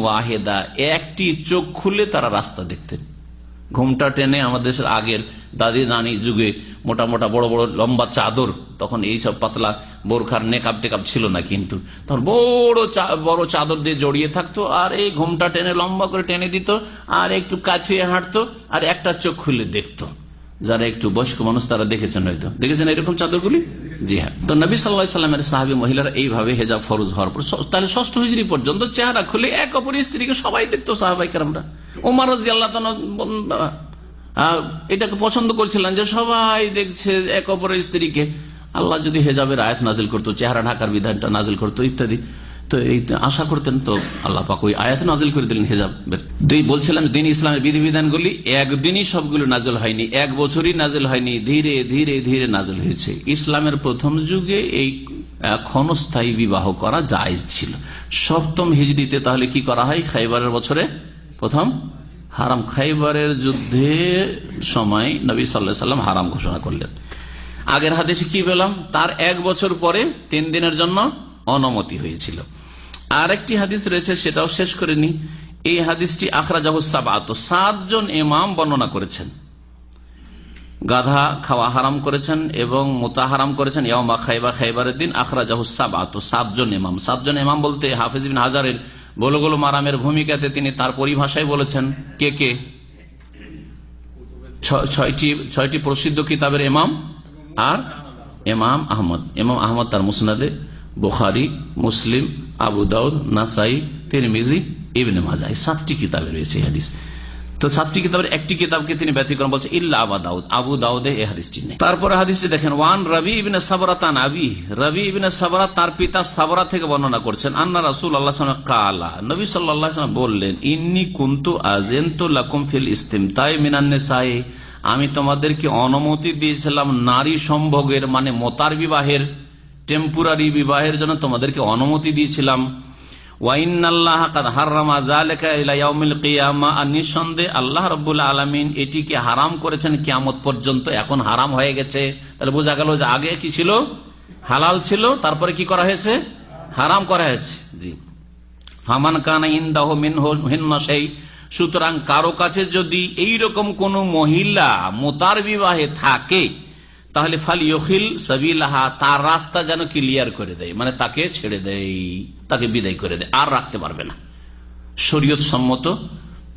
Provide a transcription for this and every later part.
ওয়াহেদা, একটি চোখ খুলে তারা রাস্তা দেখতেন। ঘুমটা টেনে আমাদের দেশের আগের দাদি নানি যুগে মোটা মোটা বড় বড় লম্বা চাদর, তখন এই সব পাতলা বোরখার নেকাব টেকাব ছিল না কিন্তু। তখন বড় বড় চাদর দিয়ে জড়িয়ে থাকতো আর এই ঘুমটা টেনে লম্বা করে টেনে দিত আর একটু কাথুয়ে হাঁটতো আর একটা চোখ খুলে দেখতো। যারা একটু বয়স্ক মানুষ, তারা দেখেছেন হয়তো। দেখেছেন এরকম চাদরগুলি? জি হ্যাঁ। তো নবী সাল্লাহ সাল্লামের সাহাবি মহিলারা এইভাবে হেজাব ফরজ হওয়ার পর তাহলে ষষ্ঠ হিজড়ি পর্যন্ত চেহারা খুলে এক অপর স্ত্রীকে সবাই দেখতো সাহাবাই কারামরা। ওমার এটাকে পছন্দ করছিলেন যে সবাই দেখছে এক অপরের স্ত্রীকে। আল্লাহ যদি হেজাবের আয়াত নাজিল করতো, চেহারা ঢাকার বিধানটা নাজিল করতো, ইত্যাদি। তো এই আশা করতেন তো আল্লাহ পাক ওই আয়াত নাজিল করে দিলেন হেজাব। বলছিলাম দিন ইসলামের বিধিবিধানগুলি একদিনই সবগুলো নাজল হয়নি, এক বছরই নাজল হয়নি, ধীরে ধীরে ধীরে নাজল হয়েছে। ইসলামের প্রথম যুগে এই ক্ষণস্থায়ী বিবাহ করা জায়জ ছিল। সপ্তম হিজড়িতে তাহলে কি করা হয়? খাইবারের বছরে প্রথম হারাম। খাইবারের যুদ্ধে সময় নবী সাল্লাহ সাল্লাম হারাম ঘোষণা করলেন। আগের হাদেশে কি পেলাম তার এক বছর পরে তিন দিনের জন্য অনুমতি হয়েছিল। আর একটি হাদিস রয়েছে, সেটাও শেষ করে নি এই হাদিসটি আখরা জাহুসাবাত সাতজন এমাম বর্ণনা করেছেন। গাধা খাওয়া হারাম করেছেন এবং মোতা হারাম করেছেন। ইয়মা খাইবা খাইবারের দিন আখরা জাহুসাবাত সাতজন ইমাম। সাতজন ইমাম বলতে হাফিজ বিন হাজারের গোলগোল মারামের ভূমিকাতে তিনি তার পরিভাষায় বলেছেন, কে কে? ছয়টি ছয়টি প্রসিদ্ধ কিতাবের এমাম আর এমাম আহমদ। এমাম আহমদ তার মুসনাদে, বুখারি, মুসলিম আবু দাউদ, নাসাই, তিরমিজি, ইবনে মাজা এই সাতটি কিতাবে রয়েছে হাদিস। তো সাতটি কিতাবের একটি কিতাবকে তিনি ব্যতিক্রম বলছে, ইল্লা আবা দাউদ। আবু দাউদে এই হাদিসটি নেই। তারপরে হাদিসটি দেখেন, ওয়ান রবি সাবরা সাবরাতান আবি। রবি ইবিনে সাবরা তার পিতা সাবরা থেকে বর্ণনা করছেন, আন্না রাসুল আল্লাহ কালা, নবী সাল্লাহ বললেন, ইন্নি কুন্তু আজেন্তু লাকুম ফিল ইস্তিম তাই মিনান্নে সাই আমি তোমাদেরকে অনুমতি দিয়েছিলাম নারী সম্ভোগের মানে মোতার বিবাহের টেম্পোরারি বিবাহের জন্য তোমাদেরকে অনুমতি দিয়েছিলাম। নিঃসন্দেহে আল্লাহ রবুল্লা আলমিন এটিকে হারাম করেছেন কিয়ামত পর্যন্ত। এখন হারাম হয়ে গেছে। তাহলে বোঝা গেল যে আগে কি ছিল? হালাল ছিল। তারপরে কি করা হয়েছে? হারাম করা হয়েছে। জি। সুতরাং কারও কাছে যদি এই রকম কোন মহিলা মোতার বিবাহে থাকে তাহলে ফাল ইয়খিল সাবিলাহা, তার রাস্তা যেন ক্লিয়ার করে দেয়। মানে তাকে ছেড়ে দেয়, তাকে বিদায় করে দেয়। আর রাখতে পারবে না। শরীয়ত সম্মত,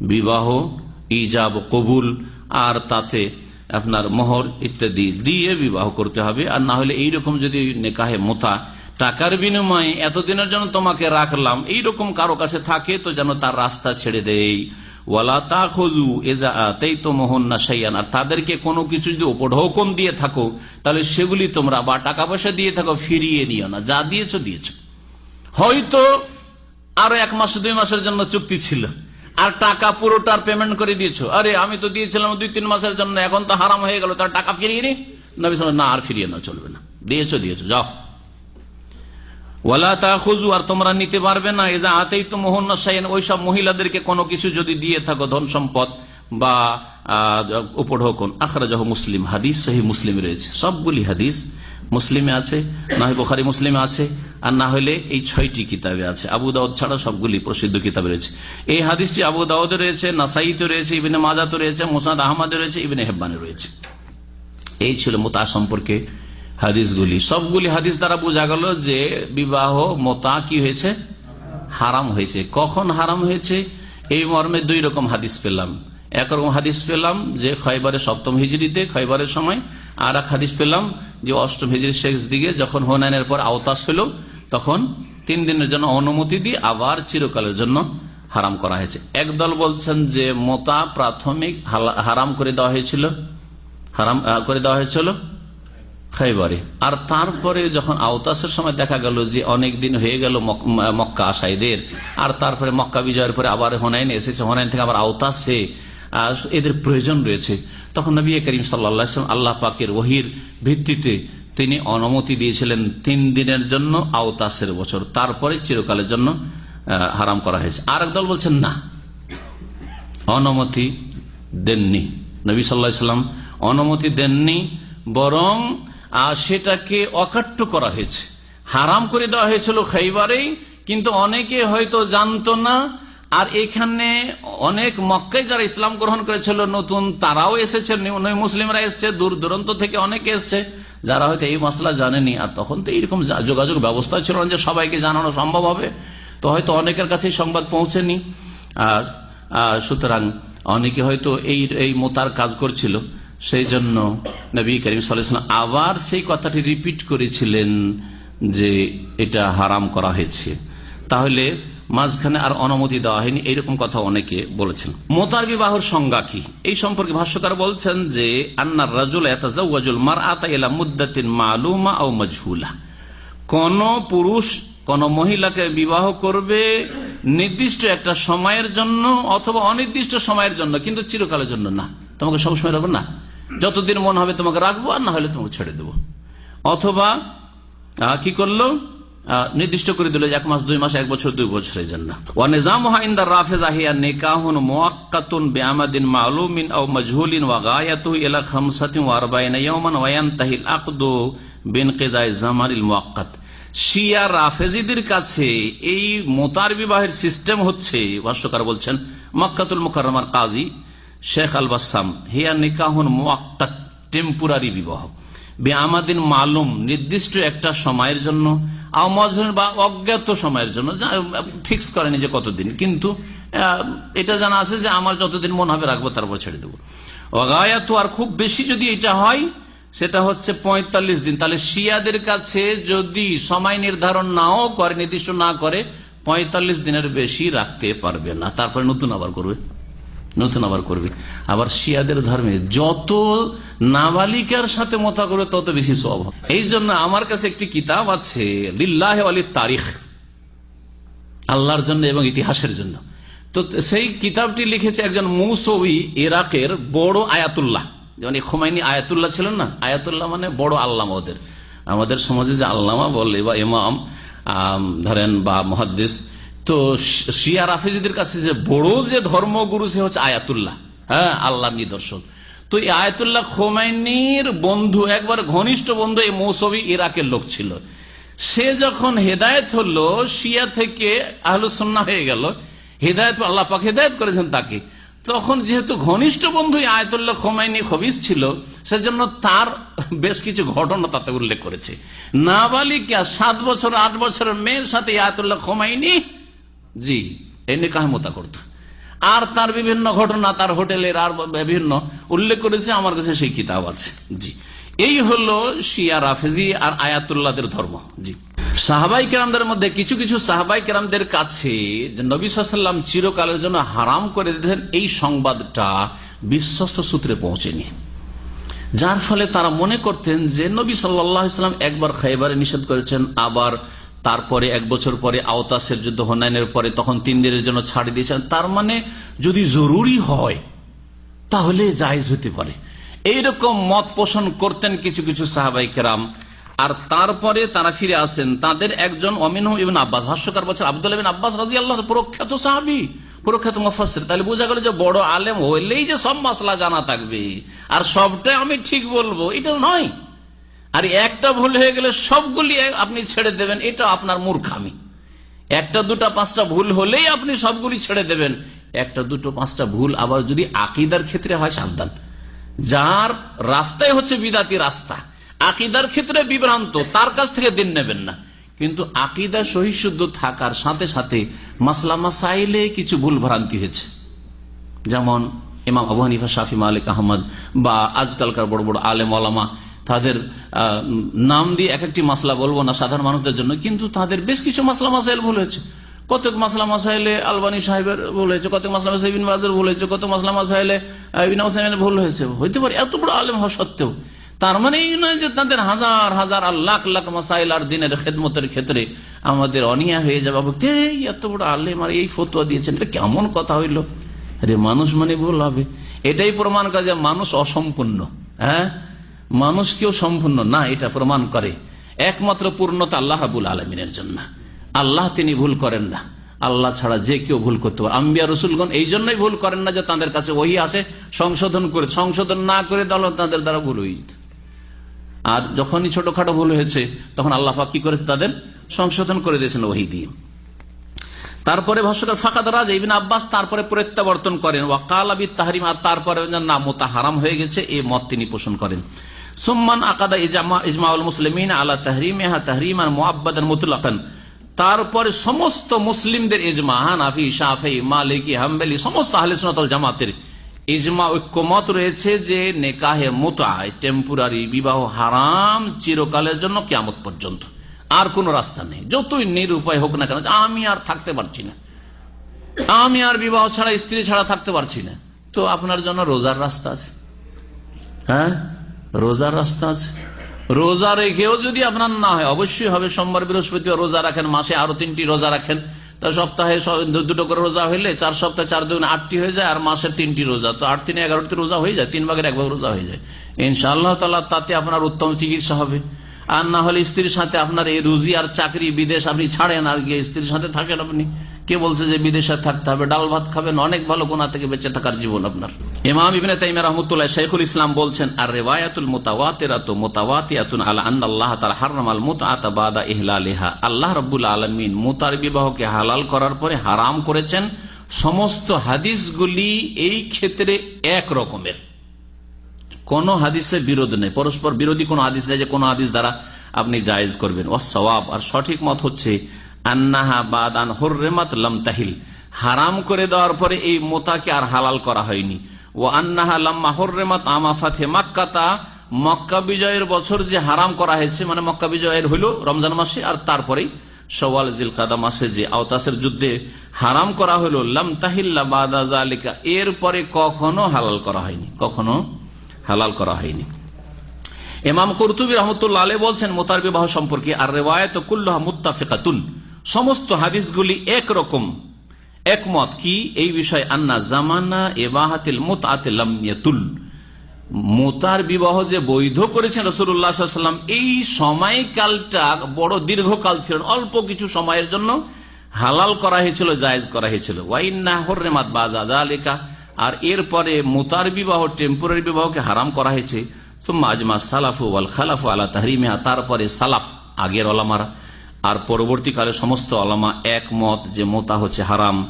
বিবাহ, ইজাব, কবুল, আর তাতে আপনার মোহর ইত্যাদি দিয়ে বিবাহ করতে হবে। আর না হলে এইরকম যদি নেকাহে মোতা, টাকার বিনিময়ে এতদিনের জন্য তোমাকে রাখলাম, এইরকম কারও কাছে থাকে তো যেন তার রাস্তা ছেড়ে দেয়। ওয়ালা তা খোঁজু এজাতেই তো মোহন না সাইয়ান আর তাদেরকে কোনো কিছু যদি উপঢৌকন দিয়ে থাকো, তাহলে সেগুলি তোমরা বা টাকা পয়সা দিয়ে থাকো, ফিরিয়ে নিও না। যা দিয়েছ দিয়েছ। হয়তো আরও এক মাস, দুই মাসের জন্য চুক্তি ছিল। আর টাকা পুরোটার পেমেন্ট করে দিয়েছ। আরে, আমি তো দিয়েছিলাম দুই, তিন মাসের জন্য, এখন তো হারাম হয়ে গেল তার টাকা ফিরিয়ে নি? না, আর ফিরিয়ে না চলবে না। দিয়েছ দিয়েছ, যাও। ওয়ালা তা খুজু আর তোমরা নিতে পারবে না। এজা আতেই তো মোহন সাইন ওইসব মহিলাদেরকে কোনো কিছু যদি দিয়ে থাকো, ধন সম্পদ বা উপঢৌকন। আখরাজাহ মুসলিম। হাদিস সহি মুসলিম রয়েছে। সবগুলি হাদিস মুসলিমে আছে না হয় বোখারি মুসলিমে আছে, আর না হলে এই ছয়টি কিতাবে আছে। আবু দাউদ ছাড়া সবগুলি প্রসিদ্ধ কিতাবে রয়েছে। এই হাদিসটি আবু দাউদে রয়েছে, নাসাইতে রয়েছে, ইবিনে মাজাতে রয়েছে মোসাদ আহমদে রয়েছে, ইবিনে হেব্বানে রয়েছে। এই ছিল মোতা সম্পর্কে হাদিসগুলি। সবগুলি হাদিস দ্বারা বোঝা গেল যে বিবাহ মোতা কি হয়েছে? হারাম হয়েছে। কখন হারাম হয়েছে? এই মর্মে দুই রকম হাদিস পেলাম। একরকম হাদিস পেলাম যে খয়বারের সপ্তম হিজড়িতে, খয়বারের সময় আর এক হাদিস পেলাম যে অষ্টম হিজড়ির শেষ দিকে যখন হোনায়নের পর আওতাস হল, তখন তিন দিনের জন্য অনুমতি দিয়ে আবার চিরকালের জন্য হারাম করা হয়েছে। একদল বলছেন যে মোতা প্রাথমিক হারাম করে দেওয়া হয়েছিল। হারাম করে দেওয়া হয়েছিল। খাইবারে। আর তারপরে যখন আওতাসের সময় দেখা গেল যে অনেক দিন হয়ে গেল মক্কা আসাইদের, আর তারপরে মক্কা বিজয়ের পরে আবার হোনাইন এসেছে, হোনাইন থেকে আবার আওতাসে এদের প্রয়োজন রয়েছে। তখন নবী করিম সাল্লাম আল্লাহ পাকের ওহির ভিত্তিতে তিনি অনুমতি দিয়েছিলেন তিন দিনের জন্য আওতাসের বছর। তারপরে চিরকালের জন্য হারাম করা হয়েছে। আর দল বলছেন, না, অনুমতি দেননি। নবী সাল্লাহ সাল্লাম অনুমতি দেননি, বরং সেটাকে অকাট্য করা হয়েছে। হারাম করে দেওয়া হয়েছিল খাইবারেই, কিন্তু অনেকে হয়তো জানতো না। আর এখানে অনেক মক্কায় যারা ইসলাম গ্রহণ করেছিল, নতুন তারাও এসেছে মুসলিমরা এসছে, দূর দূরান্ত থেকে অনেকে এসছে। যারা হয়তো এই মশলা জানেনি, আর তখন তো এইরকম যোগাযোগ ব্যবস্থা ছিল না যে সবাইকে জানানো সম্ভব হবে, তো হয়তো অনেকের কাছে সংবাদ পৌঁছেনি। আর সুতরাং অনেকে হয়তো এই এই মোতার কাজ করছিল। সেই জন্য নবী করিম সাল্লাম আবার সেই কথাটি রিপিট করেছিলেন যে এটা হারাম করা হয়েছে। তাহলে মাঝখানে আর অনুমতি দেওয়া হয়নি, এইরকম কথা অনেকে বলেছেন। মোতার বিবাহর সংজ্ঞা কি? এই সম্পর্কে ভাষ্যকার বলছেন যে আন্নার রাজুল এতাজাউল মার আতা এলা মুদ্দাতিন মালুমা ও মজহুলা। কোন পুরুষ কোন মহিলাকে বিবাহ করবে নির্দিষ্ট একটা সময়ের জন্য অথবা অনির্দিষ্ট সময়ের জন্য, কিন্তু চিরকালের জন্য না। তোমাকে সবসময় রাখব না? যতদিন মন হবে তোমাকে রাখব, আর না হলে তোমাকে ছেড়ে দেবো। অথবা কি করল? নির্দিষ্ট করে দিল এক মাস, দুই মাস, এক বছর, দুই বছরের জন্য। ওয়ানিজাম হাইন্দার রাফেজ আহিয়া নিকাহুন মুআক্কাতুন বিআমাদিন মালুমিন আও মাজহুলিন ওয়া গায়াতুহু ইলা খামসাতিন ওয়া আরবাঈনা ইয়াওমান ওয়া ইয়ানতাহিল আকদু বিনকিদাই জামানিল মুআক্কাত শিয়া রাফেজিদের কাছে এই মোতার বিবাহের সিস্টেম হচ্ছে ভাষ্যকার বলছেন মক্কাতুল মুকাররমার কাজী শেখ আল বাসাম হিয়া নিকাহুন মুআক্কাত টেম্পোরারি বিবাহ। বে আমাদিন মালুম, নির্দিষ্ট একটা সময়ের জন্য বা অজ্ঞাত সময়ের জন্য ফিক্স করেনি যে কতদিন। কিন্তু এটা জানা আছে যে আমার যতদিন মন হবে রাখব, তারপর ছেড়ে দেবো। অগায়াত আর খুব বেশি যদি এটা হয়, সেটা হচ্ছে পঁয়তাল্লিশ দিন। তাহলে শিয়াদের কাছে যদি সময় নির্ধারণ নাও করে, নির্দিষ্ট না করে, পঁয়তাল্লিশ দিনের বেশি রাখতে পারবে না। তারপরে নতুন আবার করবে। নতুন আবার করবে। আবার শিয়াদের ধর্মে যত নাবালিকার সাথে মতা করবে, তত বেশি স্বভাব এই জন্য আমার কাছে একটি কিতাব আছে, লিল্লাহ আলী তারিখ। আল্লাহর জন্য এবং ইতিহাসের জন্য। তো সেই কিতাবটি লিখেছে একজন মৌসবি ইরাকের বড় আয়াতুল্লাহ। যেমন খোমাইনি আয়াতুল্লাহ ছিলেন না? আয়াতুল্লাহ মানে বড় আল্লামা ওদের। আমাদের সমাজে যে আল্লামা বলে বা ইমাম ধরেন বা মহাদ্দেশ তো শিয়া রাফেজিদের কাছে যে বড় যে ধর্মগুরু, সে হচ্ছে আয়াতুল্লাহ। হ্যাঁ আল্লাহ নিদর্শন। তো এই আয়াতুল্লাহ খোমাইনির বন্ধু, একবার ঘনিষ্ঠ বন্ধু এই মৌসবি ইরাকের লোক ছিল। সে যখন হেদায়ত হলো, শিয়া থেকে আহলুসন্না হয়ে গেল। হেদায়ত, আল্লাহ পাক হেদায়ত করেছেন তাকে। তখন যেহেতু ঘনিষ্ঠ বন্ধু আয়তুল্লাহ খোমাইনি খবিস ছিল, সেজন্য তার বেশ কিছু ঘটনা তাতে উল্লেখ করেছে। নাবালিকা সাত বছর, আট বছরের মেয়ের সাথে আয়তুল্লাহ খোমাইনি জি এনে কাহমতা করত। আর তার বিভিন্ন ঘটনা তার হোটেলের আর বিভিন্ন উল্লেখ করেছে, আমার কাছে সেই কিতাব আছে। জি, এই হলো শিয়া রাফেজি আর আয়াতুল্লাহদের ধর্ম। জি, সাহাবাই কেরামদের মধ্যে কিছু কিছু সাহাবাই কেরামদের কাছে নবী সাল্লাম চিরকালের জন্য হারাম করে দিতেন, এই সংবাদটা বিশ্বস্ত সূত্রে পৌঁছেনি। যার ফলে তারা মনে করতেন যে নবী সাল্লাহ ইসলাম একবার খাইবারে নিষেধ করেছেন, আবার তারপরে এক বছর পরে আওতাসের যুদ্ধ হনায়নের পরে তখন তিন দিনের জন্য ছাড় দিয়েছেন। তার মানে যদি জরুরি হয়, তাহলে জায়জ হতে পারে। এইরকম মত পোষণ করতেন কিছু কিছু সাহাবাই কেরাম। আর তারপরে তারা ফিরে আসেন। তাদের একজন অমিন ইবিন আব্বাস, ভাষ্যকার বছর আব্দুল ইবিন আব্বাস রাজি আল্লাহ প্রখ্যাত সাহাবি, প্রখ্যাত মুফাসির তাহলে বোঝা গেল যে বড় আলেম হইলেই যে সব মাসলা জানা থাকবে। আর সবটাই আমি ঠিক বলব, এটা নয়। আর একটা ভুল হয়ে গেলে সবগুলি আপনি ছেড়ে দেবেন, এটা আপনার মূর্খামি। একটা, দুটা, পাঁচটা ভুল হলেই আপনি সবগুলি ছেড়ে দেবেন। একটা, দুটো, পাঁচটা ভুল আবার যদি আকিদার ক্ষেত্রে হয়, সাবধান। যার রাস্তায় হচ্ছে বিদাতি রাস্তা, আকিদার ক্ষেত্রে বিভ্রান্ত, তার কাছ থেকে দিন নেবেন না। কিন্তু আকিদা সহিশুদ্ধ থাকার সাথে সাথে মাসলা মাসাইলে কিছু ভুল ভ্রান্তি হয়েছে। যেমন ইমাম আবু হানিফা, শাফি, মালিক, আহমদ বা আজকালকার বড় বড় আলেম আলামা তাদের নাম দিয়ে এক একটি মাসলা বলব না সাধারণ মানুষদের জন্য, কিন্তু তাদের বেশ কিছু মাসলা মাসাইল ভুল হয়েছে। কতক মাসলা মাসাইলে আলবানী সাহেবের ভুল হয়েছে, কতক মাসলা মাসাইল ইবিন বাজের ভুল হয়েছে কত মাসলা মাসাইলে ইবিন ভুল হয়েছে। হইতে পারে এত বড় আলেম হওয়া সত্ত্বেও। তার মানে এই নয় যে তাদের হাজার হাজার আর লাখ লাখ মাসাইল আর দিনের খেদমতের ক্ষেত্রে আমাদের অনিয়া হয়ে যাবে এত বড় আলেম আর এই ফতুয়া দিয়েছেন, এটা কেমন কথা হইল? আরে মানুষ মানে ভুল হবে। এটাই প্রমাণ করে যে মানুষ অসম্পূর্ণ হ্যাঁ? মানুষ কেউ সম্পূর্ণ না এটা প্রমাণ করে। একমাত্র পূর্ণতা আল্লাহ আবুল আলমিনের জন্য। আল্লাহ তিনি ভুল করেন না। আল্লাহ ছাড়া যে কেউ ভুল করতে পারে। আম্বিয়া রসুলগণ এই জন্যই ভুল করেন না যে তাদের কাছে ওই আসে সংশোধন করে সংশোধন না করে তাহলে তাদের দ্বারা ভুল হয়ে যেত। আর যখনই ছোটখাটো ভুল হয়েছে, তখন আল্লাহ কি করেছে তাদের? সংশোধন করে দিয়েছেন ওহি দিয়ে। তারপরে ভাষ্যকার ফাঁকা রাজা ইবিন আব্বাস তারপরে প্রত্যাবর্তন করেন। ওয়াকাল আবি তাহারিম, আর তারপরে না মোতা হারাম হয়ে গেছে। এই মত তিনি পোষণ করেন। সুম্মান আকাদা ইজামা ইজমাউল মুসলিমিন আলা তাহরিমেহা তাহরিমান মুআব্বাদান মুতলাকান। তারপরে সমস্ত মুসলিমদের ইজমা, হানাফি, শাফি, মালিকি, হাম্বেলি, সমস্ত আহলে জামাতের ইজমা ঐক্যমত রয়েছে যে নেকাহে মোতায় টেম্পোরারি বিবাহ হারাম চিরকালের জন্য কেয়ামত পর্যন্ত। আর কোন রাস্তা নেই। যতই নিরুপায় হোক না কেন, আমি আর থাকতে পারছি না। আমি আর বিবাহ ছাড়া, স্ত্রী ছাড়া থাকতে পারছি না। তো আপনার জন্য রোজার রাস্তা আছে। হ্যাঁ? রোজার রাস্তা আছে। রোজা রেখেও যদি আপনার না হয়, অবশ্যই হবে সোমবার বৃহস্পতিবার রোজা রাখেন, মাসে আরও তিনটি রোজা রাখেন। তা সপ্তাহে দুটো করে রোজা হইলে চার সপ্তাহে চার দুগুণ আটটি হয়ে যায়, আর মাসে তিনটি রোজা। তো আট তিনে এগারোটি রোজা হয়ে যায়, তিন ভাগের এক ভাগ রোজা হয়ে যায়। ইনশাআল্লাহ তালা তাতে আপনার উত্তম চিকিৎসা হবে। আর না হলে স্ত্রীর সাথে আপনার এই রুজি আর চাকরি, বিদেশ আপনি ছাড়েন আর গিয়ে স্ত্রীর সাথে থাকেন আপনি। কে বলছে যে বিদেশে থাকতে হবে? ডাল ভাত খাবেন, অনেক ভালো কোনা থেকে বেঁচে থাকার জীবন আপনার। ইমাম ইবিন তাইমা রহমতুল্লাহ শেখুল ইসলাম বলছেন, আর রেওয়ায়াতুল মোতাওয়াতেরাত মোতাওয়াতিয়াতুন আলা আল্লাহ তাআলা হারামাল মুতআতা বাদা ইহলালিহা। আল্লাহ রাব্বুল আলামিন মুতার বিবাহকে হালাল করার পরে হারাম করেছেন। সমস্ত হাদিসগুলি এই ক্ষেত্রে এক রকমের। কোন হাদিসে বিরোধ নেই। পরস্পর বিরোধী কোন হাদিস নেই যে কোন হাদিস দ্বারা আপনি জায়েজ করবেন। ও সওয়াব। আর সঠিক মত হচ্ছে, আন্নাহা বাদ আন হর্রেমাত লাম তাহিল। হারাম করে দেওয়ার পরে এই মোতাকে আর হালাল করা হয়নি। ও আন্নাহা লাম্মা হর্রেমাত আমাফাতে মাক্কাতা। মক্কা বিজয়ের বছর যে হারাম করা হয়েছে মানে মক্কা বিজয়ের হইল রমজান মাসে, আর তারপরেই সওয়াল জিল কাদা মাসে যে আওতাসের যুদ্ধে হারাম করা হইল, লাম তাহিল্লা বাদা এরপরে কখনো হালাল করা হয়নি। কখনো হালাল করা হয়নি। এমাম কর্তুবী রহমতুল্লাহ আলী বলছেন মোতার বিবাহ সম্পর্কে, আর রেওয়ায়ত কুল্লাহ মুত্তাফিকাতুন। সমস্ত হাদিসগুলি একরকম একমত কি, এই বিষয়, আন্না জামানা এবাহাতিল মুতাতিল মোতার বিবাহ যে বৈধ করেছেন রসুল্লাহাম এই সময়কালটা বড় দীর্ঘকাল ছিল, অল্প কিছু সময়ের জন্য হালাল করা হয়েছিল, জায়েজ করা হয়েছিল। ওয়াইন্না হর্রেমাত বাজা আলিকা আর এরপরে মোতার বিবাহ, টেম্পোরারি বিবাহকে হারাম করা হয়েছে। সালাফু আল তারপরে সালাফ, আগের অলামারা আর পরবর্তীকালে সমস্ত অলামা একমত যে মোতা হচ্ছে হারাম।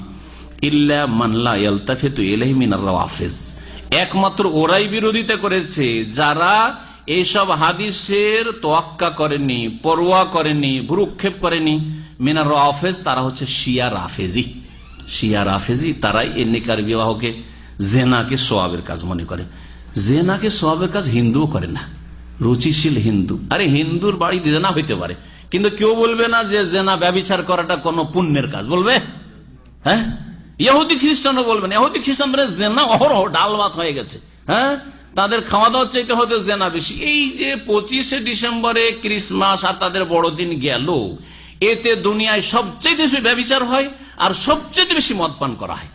ইল্লা মানলা ইয়ালতাফিতু ইলাইহি মিনার রাওয়াফিজ। একমাত্র ওরাই বিরোধিতা করেছে, যারা এইসব হাদিসের তোয়াক্কা করেনি, পরোয়া করেনি, ভ্রুক্ষেপ করেনি। মিনার রাফেজ তারা হচ্ছে শিয়া রাফেজি। শিয়া রাফেজি তারাই এ নিকার বিবাহকে জেনাকে সোয়াবের কাজ মনে করে। জেনাকে সোয়াবের কাজ হিন্দুও করে না। রুচিশীল হিন্দু। আরে হিন্দুর বাড়ি জেনা হইতে পারে। কিন্তু কেউ বলবে না যে জেনা ব্যবচার করাটা কোন পুণ্যের কাজ। বলবে? হ্যাঁ? ইহুদি খ্রিস্টানও বলবেন ইহুদি খ্রিস্টান মানে জেনা অহরহ ডাল ভাত হয়ে গেছে। হ্যাঁ? তাদের খাওয়া দাওয়া চাইতে হতে জেনা বেশি। এই যে পঁচিশে ডিসেম্বরে ক্রিসমাস আর তাদের বড়দিন গেল, এতে দুনিয়ায় সবচেয়ে বেশি ব্যবচার হয় আর সবচেয়ে বেশি মদ পান করা হয়।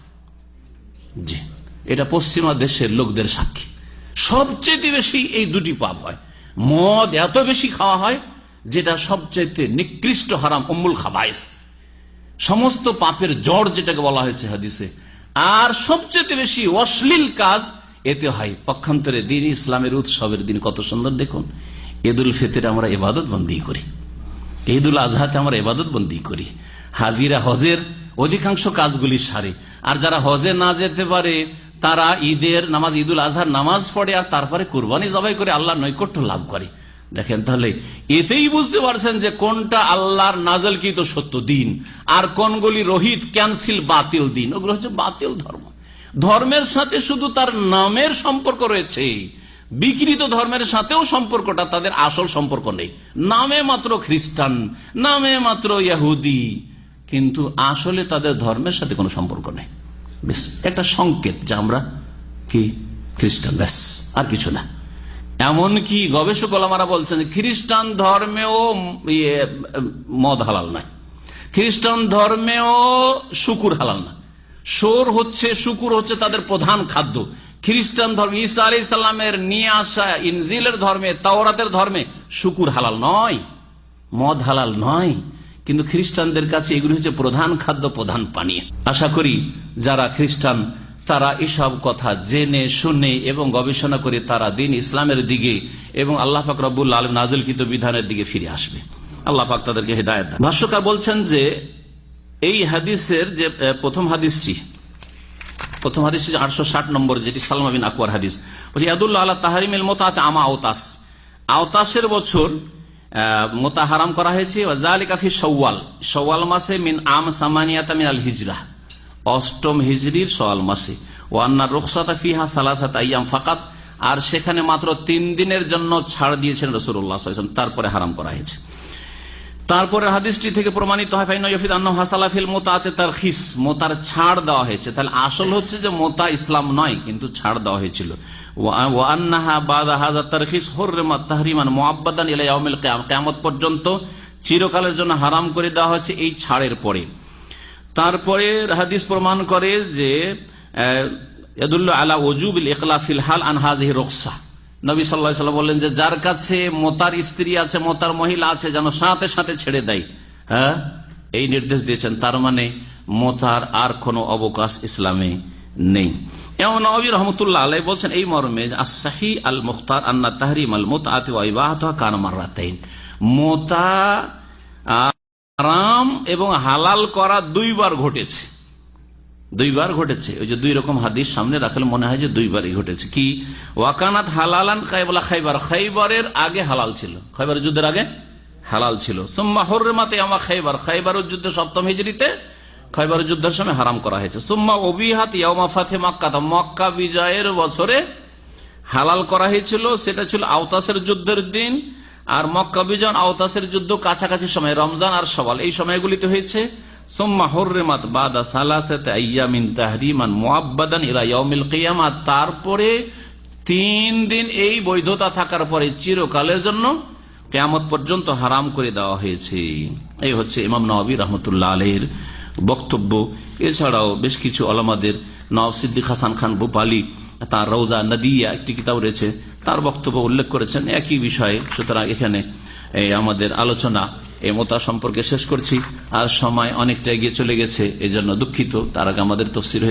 জি, এটা পশ্চিমা দেশের লোকদের সাক্ষী। সবচেয়ে বেশি এই দুটি পাপ হয়। মদ এত বেশি খাওয়া হয় যেটা সবচেয়ে নিকৃষ্ট হারাম অমুল খাবাইস। সমস্ত পাপের জড় যেটাকে বলা হয়েছে হাদিসে। আর সবচেয়ে বেশি অশ্লীল কাজ এতে হয় পক্ষান্তরে দিন ইসলামের উৎসবের দিন। কত সুন্দর, দেখুন। ঈদুল ফিতরে আমরা এবাদত বন্দী করি। ঈদুল আজহাতে আমরা এবাদত বন্দী করি। হাজিরা হজের অধিকাংশ কাজগুলি সারে। আর যারা হজে না যেতে পারে, তারা ঈদের নামাজ, ঈদুল আজহার নামাজ পড়ে আর তারপরে কুরবানি জবাই করে আল্লাহ নৈকট্য লাভ করে। দেখেন তাহলে, এতেই বুঝতে পারছেন যে কোনটা আল্লাহর নাজলকৃত সত্য দিন, আর কোনগুলি রোহিত, ক্যান্সিল, বাতিল দিন। ওগুলো হচ্ছে বাতিল ধর্ম। ধর্মের সাথে শুধু তার নামের সম্পর্ক রয়েছে, বিকৃত ধর্মের সাথেও সম্পর্কটা তাদের আসল সম্পর্ক নেই। নামে মাত্র খ্রিস্টান, নামে মাত্র ইয়াহুদি কিন্তু আসলে তাদের ধর্মের সাথে কোনো সম্পর্ক নেই। বেশ, একটা সংকেত যে আমরা কি? খ্রিস্টান ব্যাস আর কিছু না। এমনকি গবেষক ওলামারা বলছেন, খ্রিস্টান ধর্মেও ইয়ে মদ হালাল নয়। খ্রিস্টান ধর্মেও শুকুর হালাল না সোর হচ্ছে, শুকুর হচ্ছে তাদের প্রধান খাদ্য। খ্রিস্টান ধর্ম, ঈসা আলি সাল্লামের নিয়ে আসা ইনজিলের ধর্মে, তাওরাতের ধর্মে শুকুর হালাল নয়। মদ হালাল নয়। কিন্তু খ্রিস্টানদের কাছে এগুলি হচ্ছে প্রধান খাদ্য, প্রধান পানীয় আশা করি যারা খ্রিস্টান, তারা এসব কথা জেনে, শুনে এবং গবেষণা করে তারা দিন ইসলামের দিকে এবং আল্লাহ পাক রব্বুল আলম নাজলকৃত বিধানের দিকে ফিরে আসবে। আল্লাহ পাক তাদেরকে হৃদায়ত ভাষ্যকার বলছেন যে, এই হাদিসের যে প্রথম হাদিসটি, প্রথম হাদিস আটশো ষাট নম্বর, যেটি সালমা বিন আকুয়ার হাদিস, বলছি আদুল্লাহ আল্লাহ তাহারিম আমা আওতাস। আওতাসের বছর আহ, মোতা হারাম করা হয়েছে। সওয়াল সওয়াল মাসে মিন আম সামানিয়াতা মিন আল হিজরা। অষ্টম হিজরির সওয়াল মাসে। ওয়ান্না রুখসাতা ফিহা সালাসাত আইয়াম ফাকাত। আর সেখানে মাত্র তিন দিনের জন্য ছাড় দিয়েছেন রসুল্লাহ তারপরে হারাম করা হয়েছে। তারপরে হাদিসটি থেকে প্রমাণিত হয় আন্না মোতাতে মোতার ছাড় দেওয়া হয়েছে। তাহলে আসল হচ্ছে যে মোতা ইসলাম নয় কিন্তু ছাড় দেওয়া হয়েছিল। ওয়া- ওয়া আন্নাহা বাদা হাজা তারখিস হুররিমাত তাহরিমান মুআব্বাদান ইলা ইয়াউমিল কিয়াম, কিয়ামত পর্যন্ত চিরকালের জন্য হারাম করে দেওয়া হয়েছে এই ছাড়ের পরে। তারপরে হাদিস প্রমাণ করে যে এদুল্ল আলা ওজুবিল ইকলা ফিলহাল আনহাজি রকসা নবী সাল্লাহ সাল্লাম বললেন যে, যার কাছে মোতার স্ত্রী আছে, মোতার মহিলা আছে, যেন সাথে সাথে ছেড়ে দেয়। হ্যাঁ? এই নির্দেশ দিয়েছেন। তার মানে মোতার আর কোনো অবকাশ ইসলামে নেই। এমন নবী রহমতুল্লাহ আলাই বলছেন, এই মর্মে আসাহি আল মুখতার আন্না তাহরিম আল মোতা আতে ওয়াইবাহত কান মার্রাতাইন। মোতা আরাম এবং হালাল করা দুইবার ঘটেছে। দুইবার ঘটেছে। ওই যে দুই রকম হাদিস সামনে রাখলে মনে হয় যে দুইবারই ঘটেছে। কি? ওয়াকানাত হালালান খাইবলা খাইবার। খাইবারের আগে হালাল ছিল। খাইবার যুদ্ধের আগে হালাল ছিল। সুম্মা হর্রেমাতে আমা খাইবার। খাইবার যুদ্ধে সপ্তম হিজড়িতে খাইবার যুদ্ধের সময় হারাম করা হয়েছে। সুম্মা অবিহাত ইয়ামা ফাতে মক্কা মক্কা বিজয়ের বছরে হালাল করা হয়েছিল, সেটা ছিল আওতাসের যুদ্ধের দিন, আর মক্কা বিজন আওতাসের যুদ্ধ কাছাকাছি সময়, রমজান আর সওয়াল। এই সময়গুলিতে হয়েছে তারপরে তিন দিন এই বৈধতা থাকার পরে চিরকালের জন্য কেয়ামত পর্যন্ত হারাম করে দেওয়া হয়েছে। এই হচ্ছে ইমাম নবী রহমতুল্লাহ আলহের বক্তব্য। এছাড়াও বেশ কিছু আলামাদের নওয়াব সিদ্দিক হাসান খান ভোপালী, তার রৌজা নদিয়া একটি কিতাব রয়েছে, তার বক্তব্য উল্লেখ করেছেন। একই বিষয়ে সুতরাং এখানে আমাদের আলোচনা এই মতা সম্পর্কে শেষ করছি। আর সময় অনেকটা এগিয়ে চলে গেছে, এজন্য জন্য দুঃখিত। তার আগে আমাদের তফসির